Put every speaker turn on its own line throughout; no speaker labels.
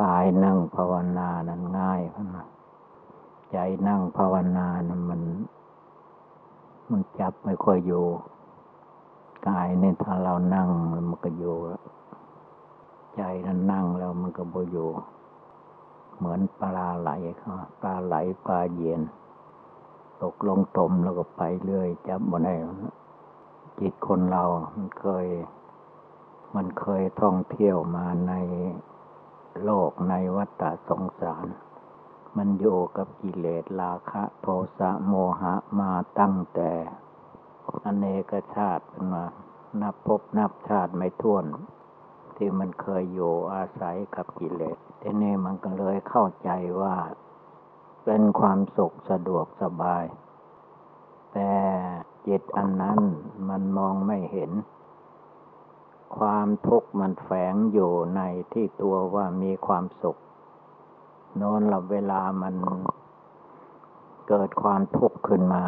กายนั่งภาวนานั้นง่ายพนะใจนั่งภาวนานั้นมัน มันจับไม่ค่อยอยู่กายเนี่ยถ้าเรานั่งมันก็อยู่ใจนั้นนั่งแล้วมันก็บ่อยู่ เหมือนปลาไหลเขาปลาไหลปลาเย็น ตกลงตมแล้วก็ไปเรื่อย จับบ่ได้จิตคนเรา มันเคย มันเคยท่องเที่ยวมาใน โลกในวัฏสงสาร มันอยู่กับกิเลสราคะโทสะโมหะมาตั้งแต่ อเนกชาติมา นับพบนับชาติไม่ท้วน ที่มันเคยอยู่อาศัยกับกิเลสทีนี้มันก็เลยเข้าใจว่า เป็นความสุขสะดวกสบาย แต่จิตอันนั้นมันมองไม่เห็น ความทุกข์มันแฝงอยู่ในที่ตัวว่ามีความสุขโน้นหลับเวลามันเกิดความทุกข์ขึ้นมา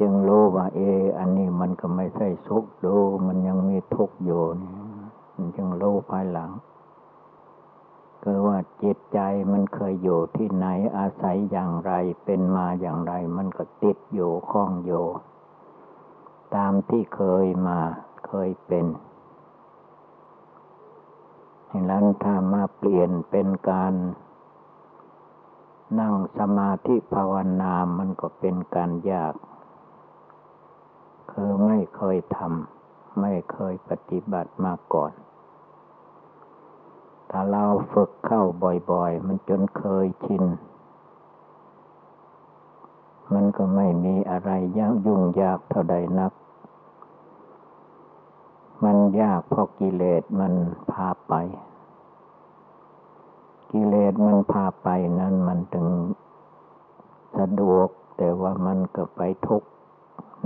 จึงรู้ว่าเอ อันนี้มันก็ไม่ใช่สุขดูมันยังมีทุกข์อยู่นี่มันจึงรู้ภายหลังคือว่าจิตใจมันเคยอยู่ที่ไหนอาศัยอย่างไรเป็นมาอย่างไร มันก็ติดอยู่คล้องอยู่ ตามที่เคยมา เคยเป็นดังนั้นถ้ามาเปลี่ยนเป็นการนั่งสมาธิภาวนา มันก็เป็นการยาก คือไม่เคยทำ ไม่เคยปฏิบัติมาก่อน ถ้าเราฝึกเข้าบ่อยๆ มันจนเคยชิน มันก็ไม่มีอะไรยากยุ่งยากเท่าใดนัก มันยากเพราะกิเลสมันพาไป กิเลสมันพาไปนั้นมันถึงสะดวกแต่ว่ามันก็ไปทุกข์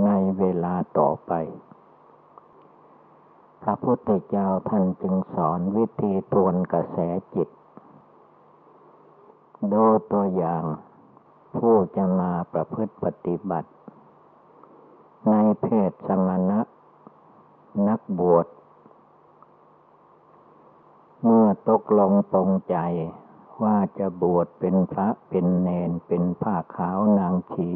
ในเวลาต่อไป พระพุทธเจ้าท่านจึงสอนวิธีทวนกระแสจิต โดยตัวอย่างผู้จะมาประพฤติปฏิบัติ ในเพศสมณะ นักบวช เมื่อตกลงตรงใจว่าจะบวชเป็นพระเป็นเนนเป็นผ้าขาวนางชี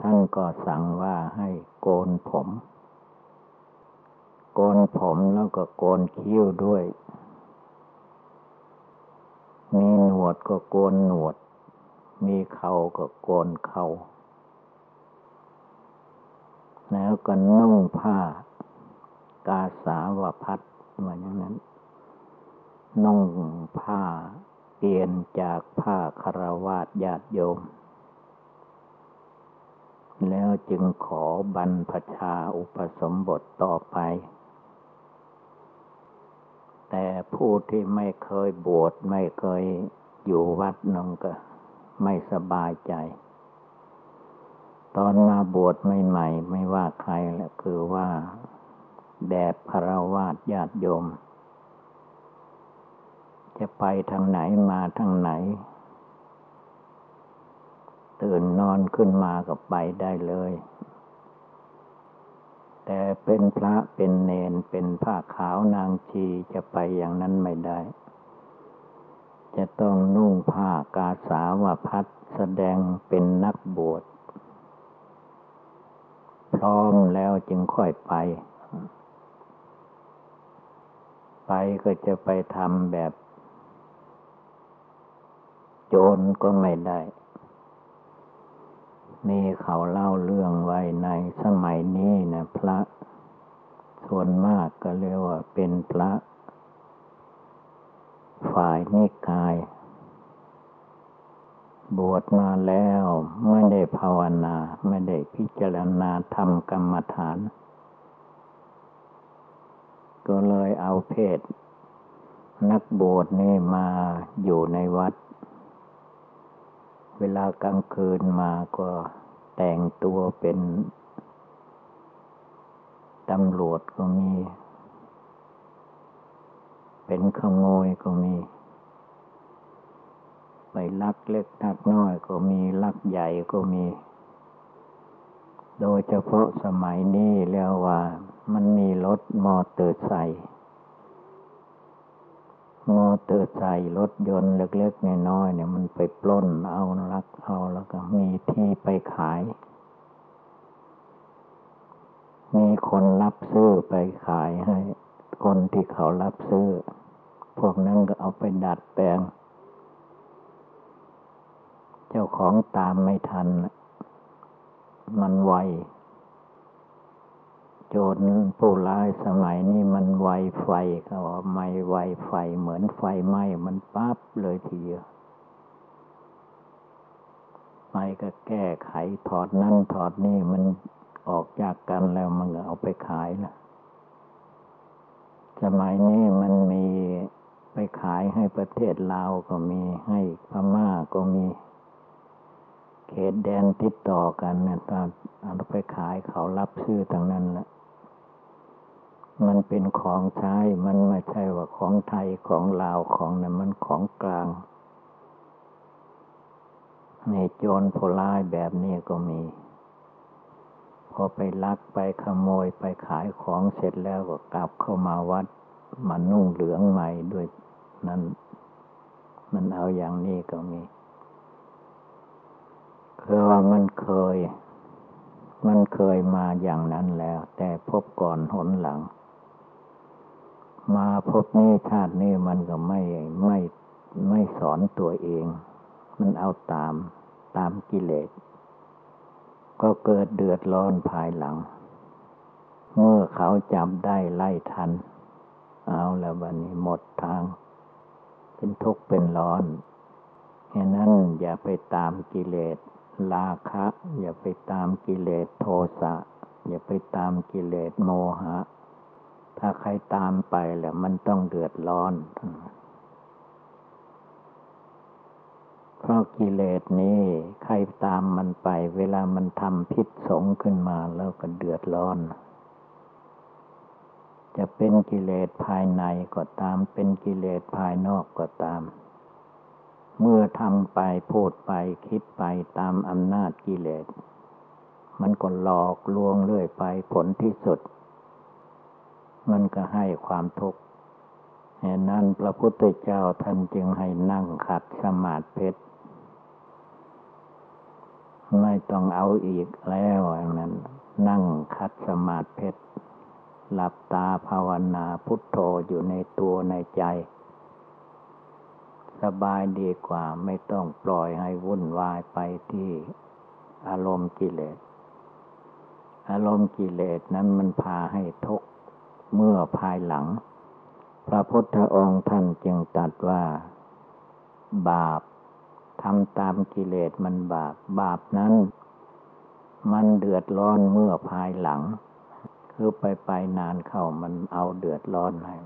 ท่านก็สั่งว่าให้โกนผม โกนผมแล้วก็โกนคิ้วด้วย มีหนวดก็โกนหนวด มีเขาก็โกนเข่า แล้วก็นุ่งผ้า กาสาวพัดเหมือนอย่างนั้น นุ่งผ้าเปลี่ยนจากผ้าคารวาสญาติโยม แล้วจึงขอบรรพชาอุปสมบทต่อไป แต่ผู้ที่ไม่เคยบวชไม่เคยอยู่วัดนงก็ไม่สบายใจ ตอนมาบวชใหม่ๆไม่ว่าใครแหละคือว่า แดดพระวาดญาติโยม จะไปทางไหนมาทางไหน ตื่นนอนขึ้นมาก็ไปได้เลย แต่เป็นพระเป็นเนนเป็นผ้าขาวนางชีจะไปอย่างนั้นไม่ได้ จะต้องนุ่งผ้ากาสาวพัดแสดงเป็นนักบวช พร้อมแล้วจึงค่อยไป ไปก็จะไปทำแบบ โจรก็ไม่ได้ นี่เขาเล่าเรื่องไว้ในสมัยนี้นะพระส่วนมากก็เรียกว่าเป็นพระ ฝ่ายนิกาย บวชมาแล้วไม่ได้ภาวนา ไม่ได้พิจารณาทำกรรมฐาน ก็เลยเอาเพศ นักบวชนี่มาอยู่ในวัด เวลากลางคืนมาก็แต่งตัวเป็นตำรวจก็มี เป็นขโมยก็มี ไปลักเล็กลักน้อยก็มีลักใหญ่ก็มี โดยเฉพาะสมัยนี้แล้วว่า มันมีรถมอเตอร์ไซค์มอเตอร์ไซค์รถยนต์เล็กๆน้อยๆเนี่ยมันไปปล้นเอาลักเอาแล้วก็มีที่ไปขาย มีคนรับซื้อไปขายให้ คนที่เขารับซื้อ พวกนั้นก็เอาไปดัดแปลง เจ้าของตามไม่ทัน มันไว โจรผู้ร้ายสมัยนี้มันไวไฟเขาไม่ไวไฟเหมือนไฟไหม้มันปั๊บเลยทีเดียวไม่ก็แก้ไขถอดนั่นถอดนี่มันออกจากกันแล้วมันก็เอาไปขายละสมัยนี้มันมีไปขายให้ประเทศลาวก็มีให้พม่าก็มี เขตแดนติดต่อกันเนี่ยตอนเอาไปขายเขารับซื้อทางนั้นแหละมันเป็นของใช้ มันไม่ใช่ว่าของไทยของลาวของนั้นมันของกลางในโจรผู้ร้ายแบบนี้ก็มี พอไปลักไปขโมยไปขายของเสร็จแล้วก็กลับเข้ามาวัดมานุ่งเหลืองใหม่ด้วยนั้น มันเอาอย่างนี้ก็มี คือว่ามันเคย มันเคยมาอย่างนั้นแล้ว แต่พบก่อนหนหลัง มาพบนี้ชาตินี้มันก็ไม่ไม่ไม่สอนตัวเอง มันเอาตามตามกิเลส ก็เกิดเดือดร้อนภายหลัง เมื่อเขาจับได้ไล่ทัน เอาแล้ววันนี้หมดทาง เป็นทุกข์เป็นร้อนแค่นั้นอย่าไปตามกิเลส ราคะ อย่าไปตามกิเลสโทสะ อย่าไปตามกิเลสโมหะ ถ้าใครตามไปแล้วมันต้องเดือดร้อน เพราะกิเลสนี้ ใครตามมันไป เวลามันทำพิษสงขึ้นมาแล้วก็เดือดร้อน จะเป็นกิเลสภายในก็ตาม เป็นกิเลสภายนอกก็ตาม เมื่อทำไปพูดไปคิดไปตามอำนาจกิเลส มันก็หลอกลวงเรื่อยไปผลที่สุด มันก็ให้ความทุกข์เหตุนั้นพระพุทธเจ้าท่านจึงให้นั่งขัดสมาธิเพชรไม่ต้องเอาอีกแล้วอย่างนั้น นั่งขัดสมาธิเพชรหลับตาภาวนาพุทโธอยู่ในตัวในใจ สบายดีกว่า ไม่ต้องปล่อยให้วุ่นวายไปที่อารมณ์กิเลส อารมณ์กิเลสนั้นมันพาให้ทุกข์เมื่อภายหลัง พระพุทธองค์ท่านจึงตรัสว่า บาปทำตามกิเลสมันบาป บาปนั้น มันเดือดร้อนเมื่อภายหลัง คือไปไปนานเข้ามันเอาเดือดร้อนให้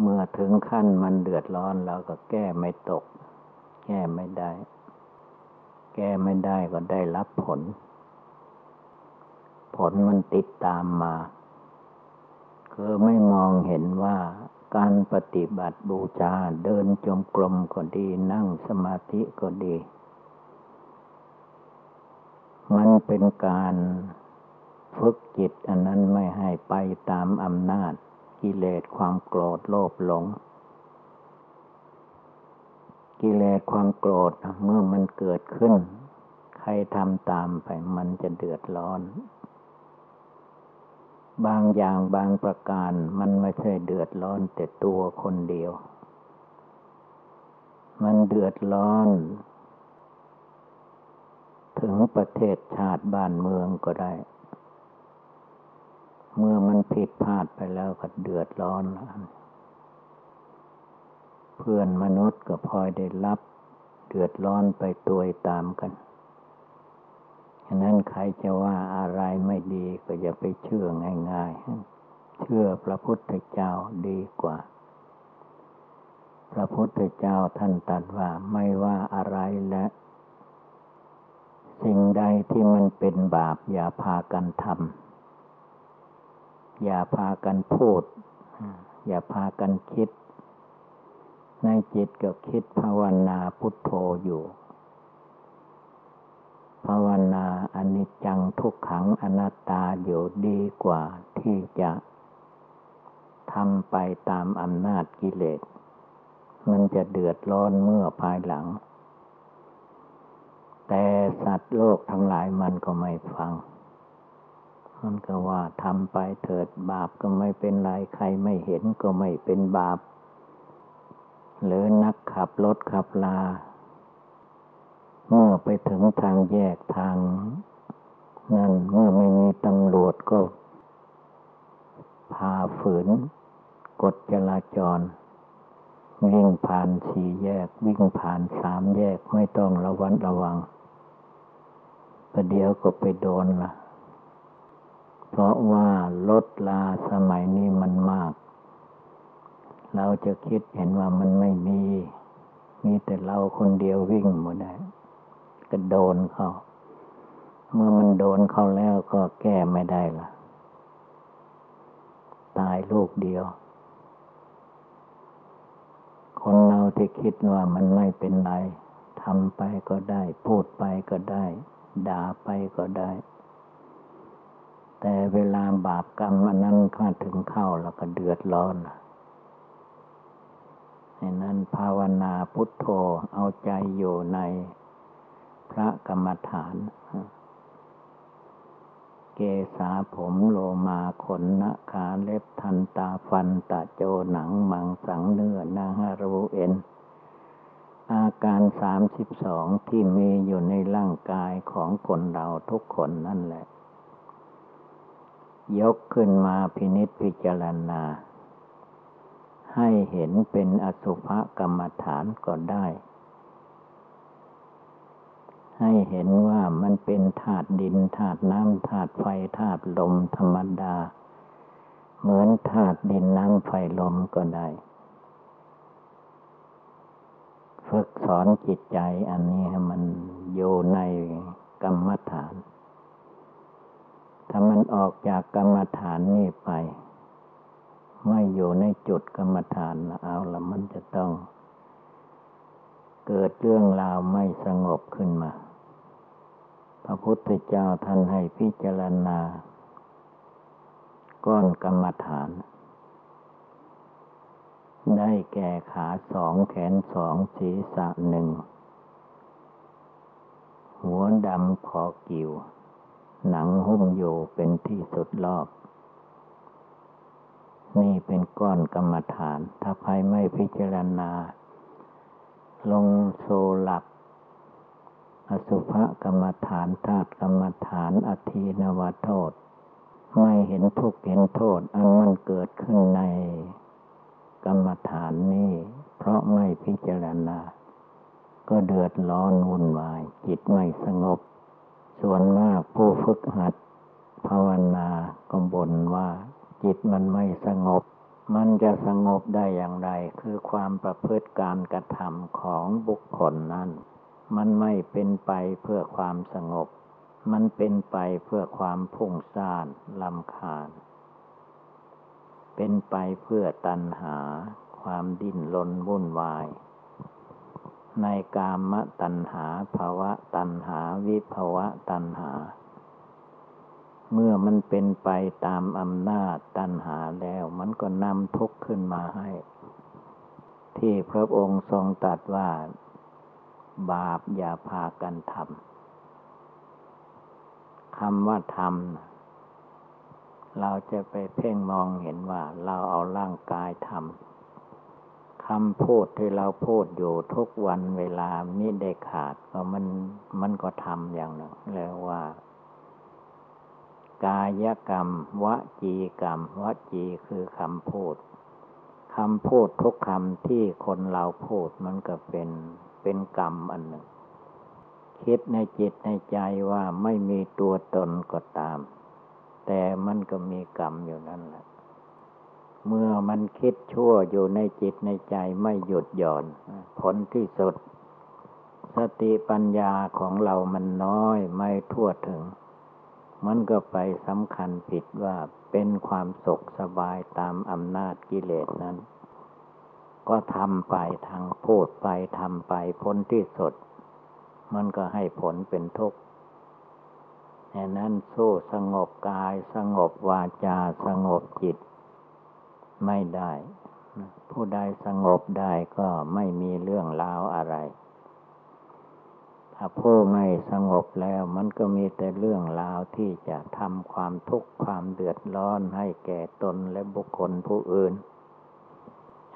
เมื่อถึงขั้นมันเดือดร้อนแล้วก็แก้ไม่ตก แก้ไม่ได้ แก้ไม่ได้ก็ได้รับผล ผลมันติดตามมา คือไม่มองเห็นว่าการปฏิบัติบูชาเดินจมกรมก็ดี นั่งสมาธิก็ดี มันเป็นการฝึกจิตอันนั้นไม่ให้ไปตามอำนาจ กิเลสความโกรธโลภหลง กิเลสความโกรธเมื่อมันเกิดขึ้น ใครทำตามไปมันจะเดือดร้อน บางอย่างบางประการมันไม่ใช่เดือดร้อนแต่ตัวคนเดียว มันเดือดร้อน ถึงประเทศชาติบ้านเมืองก็ได้ เมื่อมันผิดพลาดไปแล้วก็เดือดร้อนเพื่อนมนุษย์ก็พลอยได้รับ เดือดร้อนไปตัวตามกันฉะนั้นใครจะว่าอะไรไม่ดีก็อย่าไปเชื่อง่าย ๆ เชื่อพระพุทธเจ้าดีกว่า พระพุทธเจ้าท่านตรัสว่าไม่ว่าอะไรและ สิ่งใดที่มันเป็นบาปอย่าพากันทำ อย่าพากันพูด อย่าพากันคิด ในจิตก็คิดภาวนาพุทโธอยู่ ภาวนาอนิจจังทุกขังอนัตตาอยู่ดีกว่าที่จะทำไปตามอำนาจกิเลส มันจะเดือดร้อนเมื่อภายหลัง แต่สัตว์โลกทั้งหลายมันก็ไม่ฟัง มันก็ว่าทำไปเถิดบาปก็ไม่เป็นไรใครไม่เห็นก็ไม่เป็นบาป หรือนักขับรถขับลา เมื่อไปถึงทางแยกทาง นั่นเมื่อไม่มีตำรวจก็ พาฝืนกฎจราจร วิ่งผ่านสี่แยก วิ่งผ่านสามแยกไม่ต้องระวัดระวังประเดี๋ยวก็ไปโดนละ เพราะว่ารถลาสมัยนี้มันมาก เราจะคิดเห็นว่ามันไม่มี มีแต่เราคนเดียววิ่งหมดได้ก็โดนเขาเมื่อมันโดนเขาแล้วก็แก้ไม่ได้ละตายลูกเดียว คนเราที่คิดว่ามันไม่เป็นไรทำไปก็ได้ พูดไปก็ได้ ด่าไปก็ได้ แต่เวลาบาปกรรมอันนั้นข้าถึงเข้าแล้วก็เดือดร้อนให้นั้นภาวนาพุทโธเอาใจอยู่ในพระกรรมฐาน เกษาผมโลมาขนนะขาเล็บทันตาฟันตาโจหนังมังสังเนื้อนาฮารูเอ็นอาการสามสิบสองที่มีอยู่ในร่างกายของคนเราทุกคนนั่นแหละ ยกขึ้นมาพินิษพิจารณา ให้เห็นเป็นอสุภกรรมฐานก็ได้ ให้เห็นว่ามันเป็นธาตุดินธาตุน้ำธาตุไฟธาตุลมธรรมดา เหมือนธาตุดินน้ำไฟลมก็ได้ ฝึกสอนจิตใจอันนี้ให้มันอยู่ในกรรมฐาน ถ้ามันออกจากกรรมฐานนี่ไป ไม่อยู่ในจุดกรรมฐานเอาละมันจะต้อง เกิดเรื่องราวไม่สงบขึ้นมา พระพุทธเจ้าท่านให้พิจารณา ก้อนกรรมฐาน ได้แก่ขาสองแขนสองศีรษะหนึ่งหัวดำคอกิว หนังหุ้มอยู่เป็นที่สุดรอบ นี่เป็นก้อนกรรมฐาน ถ้าใครไม่พิจารณา ลงโซหลัก อสุภกรรมฐานธาตุกรรมฐานอธีนวโทษ ไม่เห็นทุกข์เห็นโทษ อันมันเกิดขึ้นในกรรมฐานนี้ เพราะไม่พิจารณา ก็เดือดร้อนวุ่นวาย จิตไม่สงบ ส่วนมากผู้ฝึกหัด ภาวนาก็บ่นว่า จิตมันไม่สงบ มันจะสงบได้อย่างไร คือความประพฤติการกระทำของบุคคลนั้น มันไม่เป็นไปเพื่อความสงบ มันเป็นไปเพื่อความพุ่งซ่านลำคาญ เป็นไปเพื่อตัณหา ความดิ้นรนวุ่นวาย ในกามตัณหาภาวะตัณหาวิภาวะตัณหา เมื่อมันเป็นไปตามอำนาจตัณหาแล้ว มันก็นำทุกข์ขึ้นมาให้ ที่พระองค์ทรงตรัสว่า บาปอย่าพากันทำคำว่าทำเราจะไปเพ่งมองเห็นว่าเราเอาร่างกายทำ คำพูดที่เราพูดอยู่ทุกวันเวลามิได้ขาดก็มันมันก็ทำอย่างหนึ่งเรียกว่า กายกรรม วจีกรรม วจีคือคำพูดคำพูดทุกคำที่คนเราพูดมันก็เป็นเป็นกรรมอันหนึ่ง คิดในจิตในใจว่าไม่มีตัวตนก็ตาม แต่มันก็มีกรรมอยู่นั่นแหละ เมื่อมันคิดชั่วอยู่ในจิตในใจไม่หยุดหย่อน ผลที่สุด สติปัญญาของเรามันน้อยไม่ทั่วถึง มันก็ไปสำคัญผิดว่าเป็นความสุขสบายตามอำนาจกิเลสนั้น ก็ทำไปทางพูดไปทำไปพ้นที่สุด มันก็ให้ผลเป็นทุกข์แค่นั้นสู้สงบกายสงบวาจาสงบจิต ไม่ได้ ผู้ใดสงบได้ก็ไม่มีเรื่องราวอะไร ถ้าผู้ไม่สงบแล้วมันก็มีแต่เรื่องราวที่จะทำความทุกข์ความเดือดร้อนให้แก่ตนและบุคคลผู้อื่น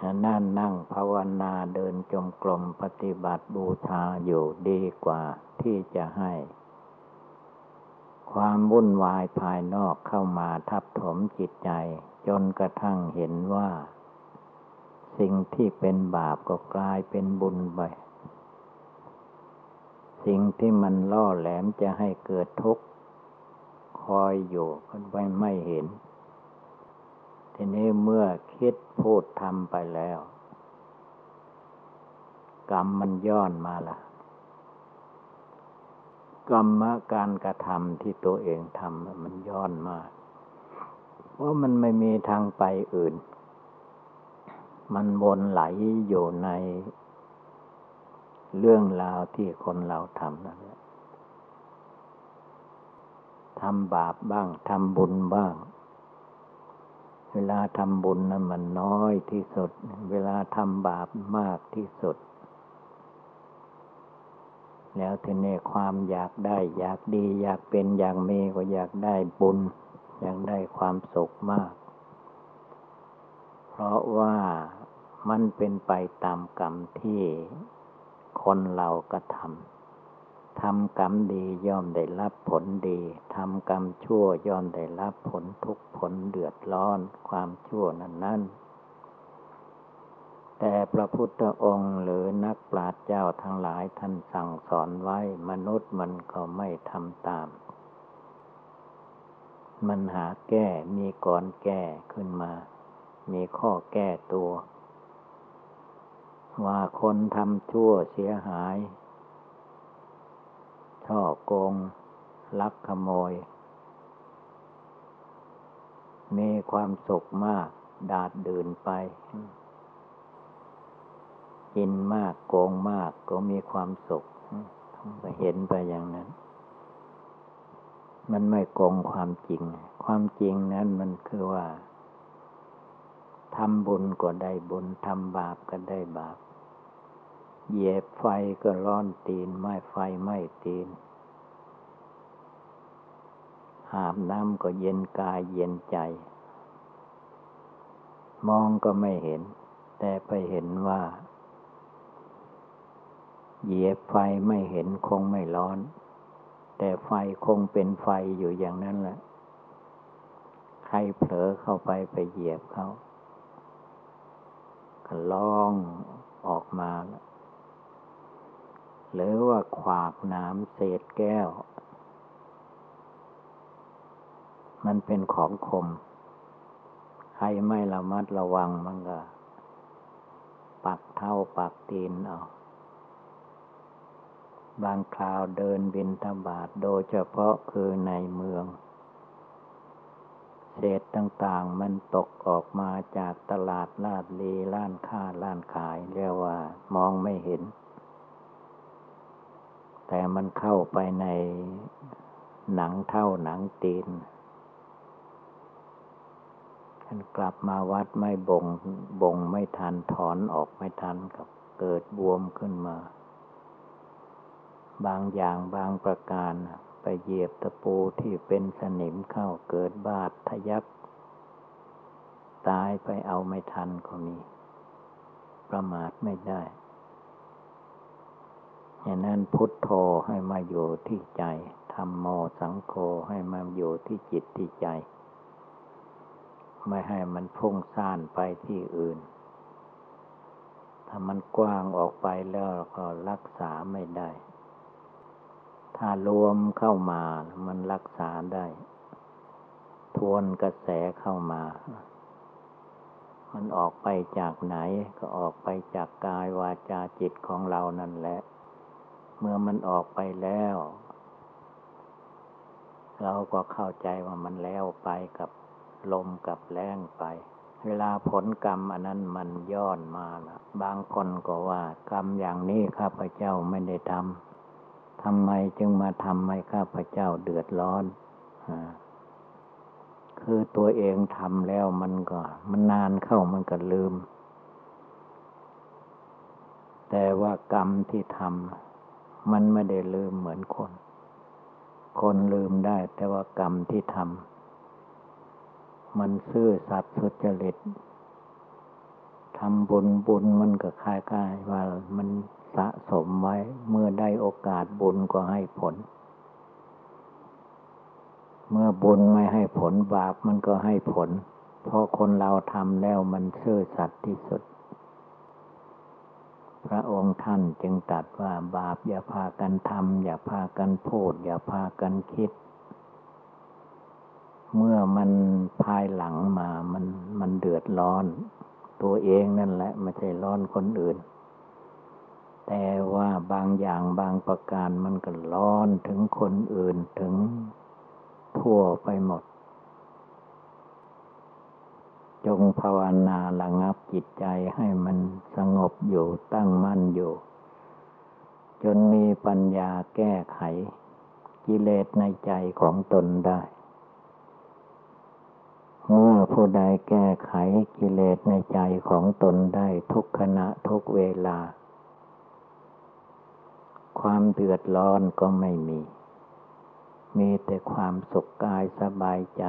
นั่นนั่งภาวนาเดินจมกลมปฏิบัติบูชาอยู่ดีกว่าที่จะให้ ความวุ่นวายภายนอกเข้ามาทับถมจิตใจ จนกระทั่งเห็นว่า สิ่งที่เป็นบาปก็กลายเป็นบุญไป สิ่งที่มันล่อแหลมจะให้เกิดทุกข์คอยอยู่ก็ไม่ไม่เห็น ทีนี้เมื่อคิดพูดทำไปแล้ว กรรมมันย้อนมาละกรรมการกระทำที่ตัวเองทำมันย้อนมา เพราะมันไม่มีทางไปอื่น มันวนไหลอยู่ในเรื่องราวที่คนเราทำนั่นแหละทำบาปบ้างทำบุญบ้าง เวลาทำบุญนั้นมันน้อยที่สุด เวลาทำบาปมากที่สุด แล้วทีนี้ความอยากได้ อยากดี อยากเป็นอยากมีก็อยากได้บุญ ยากได้ความสุขมาก เพราะว่ามันเป็นไปตามกรรมที่คนเรากระทำทำกรรมดีย่อมได้รับผลดีทำกรรมชั่วย่อมได้รับผลทุกผลเดือดร้อนความชั่วนั้นนั้นแต่พระพุทธองค์หรือนักปราชญ์เจ้าทั้งหลายท่านสั่งสอนไว้มนุษย์มันก็ไม่ทำตาม มันหาแก้ มีก่อนแก้ขึ้นมา มีข้อแก้ตัว ว่าคนทำชั่วเสียหาย ช่อโกง ลักขโมย มีความสุขมาก ดาดดื่นไป กินมากโกงมากก็มีความสุขเห็นไปอย่างนั้น มันไม่โกงความจริง ความจริงนั้นมันคือว่าทำบุญก็ได้บุญทำบาปก็ได้บาป เหยียบไฟก็ร้อนตีน ไม่ไฟไม่ตีนหาบน้ำก็เย็นกายเย็นใจ มองก็ไม่เห็น แต่ไปเห็นว่า เหยียบไฟไม่เห็นคงไม่ร้อน แต่ไฟคงเป็นไฟอยู่อย่างนั้นแหละ ใครเผลอเข้าไปไปเหยียบเขาก็ล่องออกมา หรือว่าขวากน้ำเศษแก้ว มันเป็นของคม ใครไม่ระมัดระวังมันก็ ปักเท้าปักตีนเอา บางคราวเดินบินทบาทโดยเฉพาะคือในเมือง เศษต่างๆมันตกออกมาจากตลาดลาดลีล้านค้าล้านขายเรียกว่ามองไม่เห็น แต่มันเข้าไปในหนังเท่าหนังตีนท่านกลับมาวัดไม่บงบ่งไม่ทันถอนออกไม่ทันกับเกิดบวมขึ้นมา บางอย่างบางประการไปเหยียบตะปูที่เป็นสนิมเข้าเกิดบาดทะยักตายไปเอาไม่ทันก็มี ประมาทไม่ได้ฉะนั้นพุทโธให้มาอยู่ที่ใจธรรมโมสังโฆให้มาอยู่ที่จิตที่ใจ ไม่ให้มันพุ่งซ่านไปที่อื่น ถ้ามันกว้างออกไปแล้วก็รักษาไม่ได้ ถ้ารวมเข้ามามันรักษาได้ ทวนกระแสเข้ามา มันออกไปจากไหนก็ออกไปจากกายวาจาจิตของเรานั่นแหละ เมื่อมันออกไปแล้ว เราก็เข้าใจว่ามันแล้วไปกับลมกับแรงไป เวลาผลกรรมอันนั้นมันย้อนมาละบางคนก็ว่า กรรมอย่างนี้ข้าพเจ้าไม่ได้ทำ ทำไมจึงมาทำให้ข้าพเจ้าเดือดร้อนคือตัวเองทำแล้วมันก็ มันนานเข้ามันก็ลืม แต่ว่ากรรมที่ทำมันไม่ได้ลืมเหมือนคน คนลืมได้ แต่ว่ากรรมที่ทำมันซื่อสัตย์สุจริตทำบุญบุญมันก็คล้ายๆว่ามัน สะสมไว้เมื่อได้โอกาสบุญก็ให้ผล เมื่อบุญไม่ให้ผลบาปมันก็ให้ผล เพราะคนเราทำแล้วมันซื่อสัตย์ที่สุด พระองค์ท่านจึงตรัสว่าบาปอย่าพากันทำอย่าพากันพูด อย่าพากันคิด เมื่อมันภายหลังมามันมันเดือดร้อน ตัวเองนั่นแหละไม่ใช่ร้อนคนอื่น แต่ว่าบางอย่างบางประการมันก็ร้อนถึงคนอื่นถึงทั่วไปหมด จงภาวนาระงับจิตใจให้มันสงบอยู่ตั้งมั่นอยู่ จนมีปัญญาแก้ไข กิเลสในใจของตนได้เมื่อผู้ใดแก้ไขกิเลสในใจของตนได้ทุกขณะทุกเวลา ความเดือดร้อนก็ไม่มี มีแต่ความสุขกายสบายใจ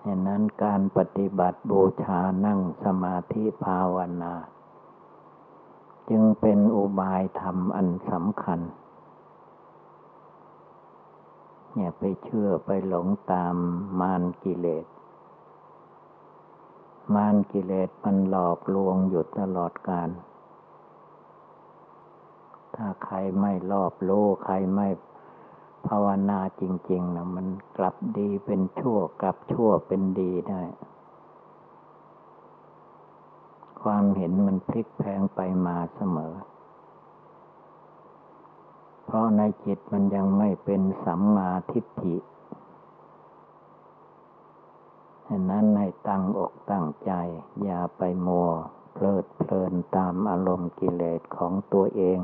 เห็นนั้นการปฏิบัติบูชานั่งสมาธิภาวนา จึงเป็นอุบายธรรมอันสำคัญ อย่าไปเชื่อไปหลงตามมารกิเลส มารกิเลสมันหลอกลวงอยู่ตลอดกาล ถ้าใครไม่รอบรู้ใครไม่ภาวนาจริง ๆนะมันกลับดีเป็นชั่ว กลับชั่วเป็นดีได้ ความเห็นมันพลิกแพงไปมาเสมอ เพราะในจิตมันยังไม่เป็นสัมมาทิฏฐิฉะนั้นให้ตั้งอกตั้งใจ อย่าไปมัวเพลิดเพลินตามอารมณ์กิเลสของตัวเอง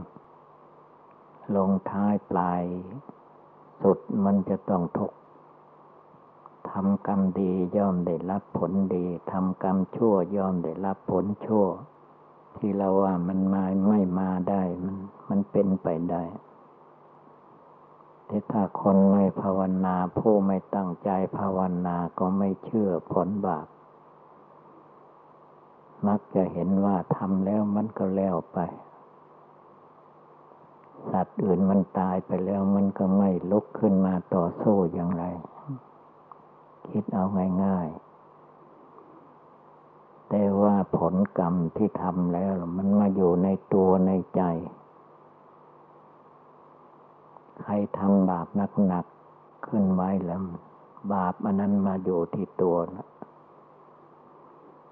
ลงท้ายปลาย สุดมันจะต้องทุกข์ทำกรรมดีย่อมได้รับผลดีทำกรรมชั่วย่อมได้รับผลชั่ว ที่เราว่ามันมาไม่มาได้มันมันเป็นไปได้ที่ถ้าคนไม่ภาวนาผู้ไม่ตั้งใจภาวนาก็ไม่เชื่อผลบาปมักจะเห็นว่าทำแล้วมันก็แล้วไป สัตว์อื่นมันตายไปแล้วมันก็ไม่ลุกขึ้นมาต่อสู้อย่างไร คิดเอาง่ายๆ แต่ว่าผลกรรมที่ทำแล้วมันมาอยู่ในตัวในใจ ใครทำบาปหนักๆขึ้นไว้แล้ว บาปอันนั้นมาอยู่ที่ตัวนะ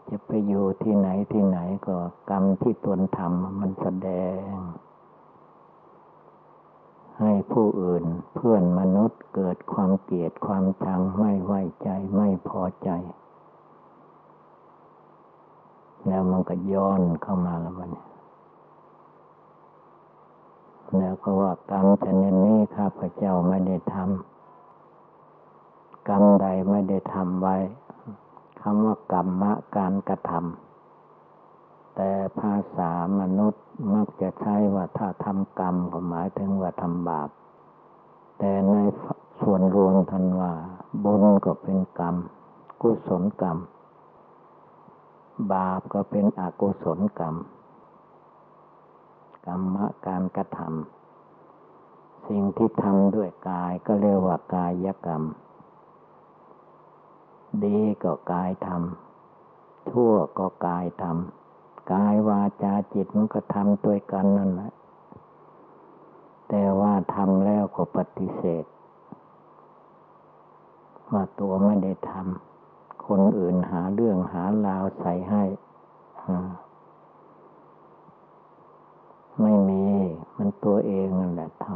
จะไปอยู่ที่ไหนที่ไหนก็กรรมที่ตนทำมันแสดง ให้ผู้อื่นเพื่อนมนุษย์เกิดความเกลียดความชังไม่ไว้ใจไม่พอใจ แล้วมันก็ย้อนเข้ามาแล้วมันแล้วก็ว่ากรรมชนิดนี้ข้าพเจ้าไม่ได้ทำกรรมใดไม่ได้ทำไว้คำว่ากรรมะการกระทำ แต่ภาษามนุษย์มักจะใช้ว่าถ้าทำกรรมก็หมายถึงว่าทำบาป แต่ในส่วนรวมทันว่าบุญก็เป็นกรรม กุศลกรรม บาปก็เป็นอกุศลกรรม กรรมะการกระทำสิ่งที่ทำด้วยกายก็เรียกว่ากายกรรม ดีก็กายทำชั่วก็กายทำ กายวาจาจิตมันก็ทำด้วยกันนั่นแหละ แต่ว่าทำแล้วก็ปฏิเสธ ว่าตัวไม่ได้ทำคนอื่นหาเรื่องหาราวใส่ให้ไม่มีมันตัวเองนั่นแหละท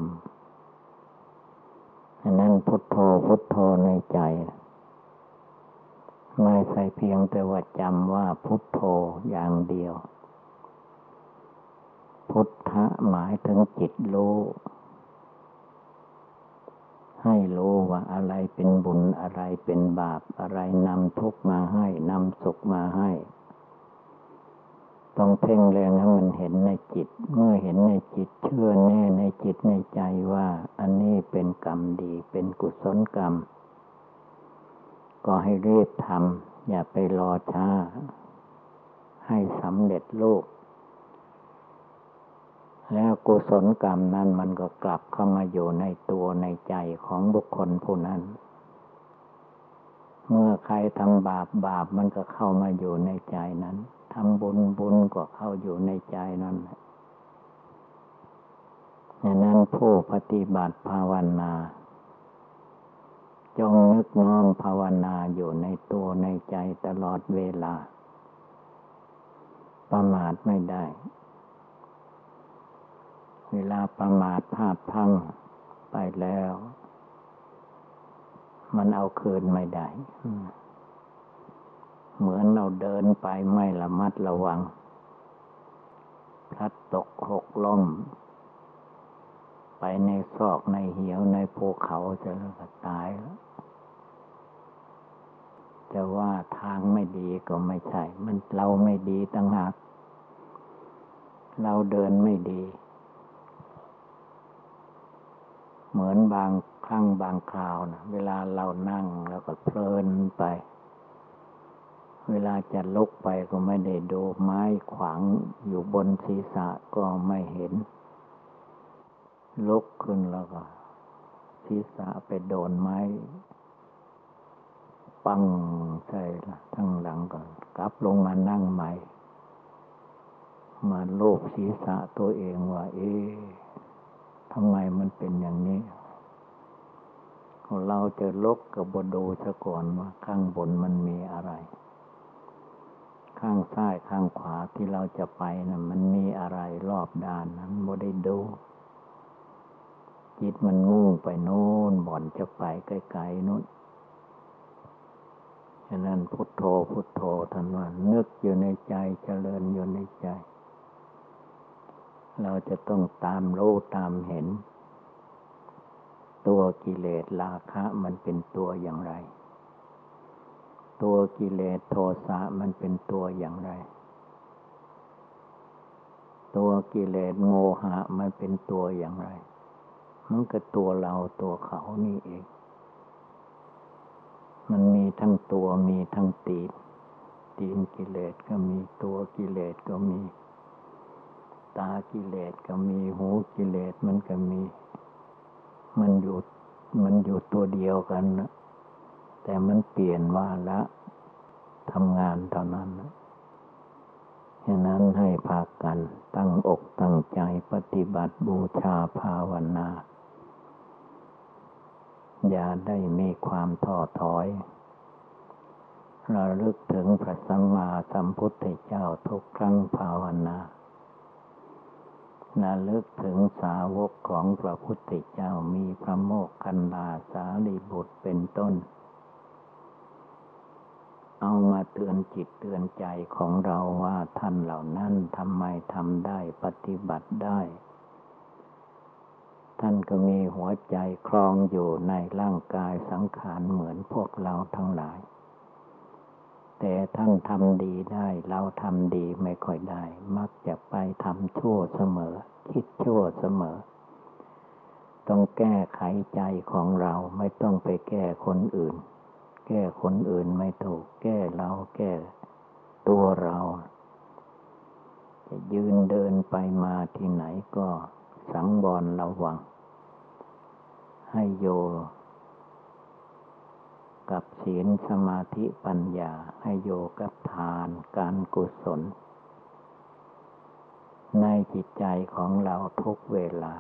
ำอันนั้นพุทโธพุทโธในใจ ไม่ใช่เพียงแต่ว่าจำว่าพุทโธอย่างเดียว พุทธะหมายถึงจิตรู้ใให้รู้ว่าอะไรเป็นบุญอะไรเป็นบาปอะไรนำทุกมาให้นำสุขมาให้ ต้องเพ่งแรงให้มันเห็นในจิต เมื่อเห็นในจิตเชื่อแน่ในจิตในใจว่า อันนี้เป็นกรรมดีเป็นกุศลกรรม ก็ให้รีบทำอย่าไปรอช้า ให้สำเร็จลูกแล้วกุศลกรรมนั้นมันก็กลับเข้ามาอยู่ในตัวในใจของบุคคลผู้นั้น เมื่อใครทำบาปบาปมันก็เข้ามาอยู่ในใจนั้นทำบุญบุญก็เข้าอยู่ในใจนั้นดังนั้นผู้ปฏิบัติภาวนา จงนึกน้อมภาวนาอยู่ในตัวในใจตลอดเวลา ประมาทไม่ได้ เวลาประมาทพลาดพังไปแล้ว มันเอาคืนไม่ได้ เหมือนเราเดินไปไม่ระมัดระวัง พลัดตกหกล้มไปในซอกในเหี่ยวในภูเขาจะตายแล้ว จะว่าทางไม่ดีก็ไม่ใช่ มันเราไม่ดีตั้งหาก เราเดินไม่ดี เหมือนบางครั้งบางคราวนะเวลาเรานั่งแล้วก็เพลินไป เวลาจะลุกไปก็ไม่ได้ดูไม้ขวางอยู่บนศีรษะก็ไม่เห็น ลุกขึ้นแล้วก็ศีรษะไปโดนไม้ ปังใช่ละทั้งหลังก่อนกลับลงมานั่งใหม่ มาโลบศีรษะตัวเองว่า เอ๊ทำไมมันเป็นอย่างนี้ เราจะลกกับบดูซะก่อนว่า ข้างบนมันมีอะไร ข้างซ้ายข้างขวาที่เราจะไปนะมันมีอะไรรอบด้านนั้นบ่ได้ดูจิตมันมุ่งไปโน้นบ่อนจะไปไกลๆนู้น ฉะนั้นพุทโธพุทโธท่านว่านึกอยู่ในใจเจริญอยู่ในใจ เราจะต้องตามรู้ตามเห็น ตัวกิเลสราคะมันเป็นตัวอย่างไร ตัวกิเลสโทสะมันเป็นตัวอย่างไร ตัวกิเลสโมหะมันเป็นตัวอย่างไร มันก็ตัวเราตัวเขานี่เอง มันมีทั้งตัวมีทั้งตีนตีนกิเลสก็มีตัวกิเลสก็มี ตากิเลสก็มีหูกิเลสมันก็มี มันอยู่มันอยู่ตัวเดียวกันนะแต่มันเปลี่ยนว่าละทำงานเท่านั้นฉะนั้นให้พากันตั้งอกตั้งใจปฏิบัติบูชาภาวนา อย่าได้มีความท้อถอยระลึกถึงพระสัมมาสัมพุทธเจ้าทุกครั้งภาวนาระลึกถึงสาวกของพระพุทธเจ้ามีพระโมกขันลาสาลีบุตรเป็นต้น เอามาเตือนจิตเตือนใจของเราว่าท่านเหล่านั้นทำไมทำได้ปฏิบัติได้ ท่านก็มีหัวใจคลองอยู่ในร่างกายสังขารเหมือนพวกเราทั้งหลาย แต่ท่านทำดีได้ เราทำดีไม่ค่อยได้ มักจะไปทำชั่วเสมอ คิดชั่วเสมอ ต้องแก้ไขใจของเราไม่ต้องไปแก้คนอื่น แก้คนอื่นไม่ถูก แก้เราแก้ตัวเรา จะยืนเดินไปมาที่ไหนก็ สังวรระวัง ให้โย กับศีลสมาธิปัญญา ให้โยกับทานการกุศล ในจิตใจของเราทุกเวลา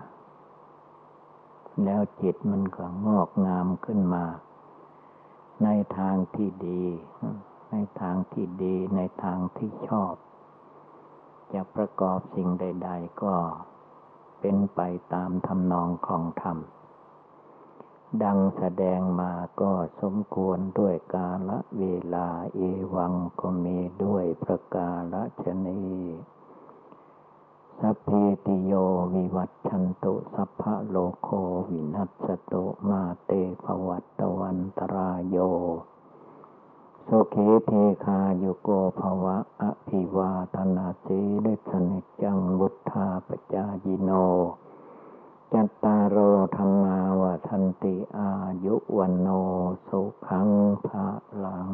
แล้วจิตมันก็งอกงามขึ้นมา ในทางที่ดี ในทางที่ดีในทางที่ชอบ จะประกอบสิ่งใด ๆ ก็ เป็นไปตามทำนองของธรรม ดังแสดงมาก็สมควรด้วยกาละเวลาเอวังก็มีด้วยประกาศชนีสัพพิติโยวิวัตชันตุสัพพะโลโควินัสตุมาเตภวัตวันตรายโย สุขีเทคาโยโกภวะอภิวาธนาสีดิสนิจังบุทธาปจายิโน จัตตารโอธรรมาวทันติอายุวันโนสุขังภะลัง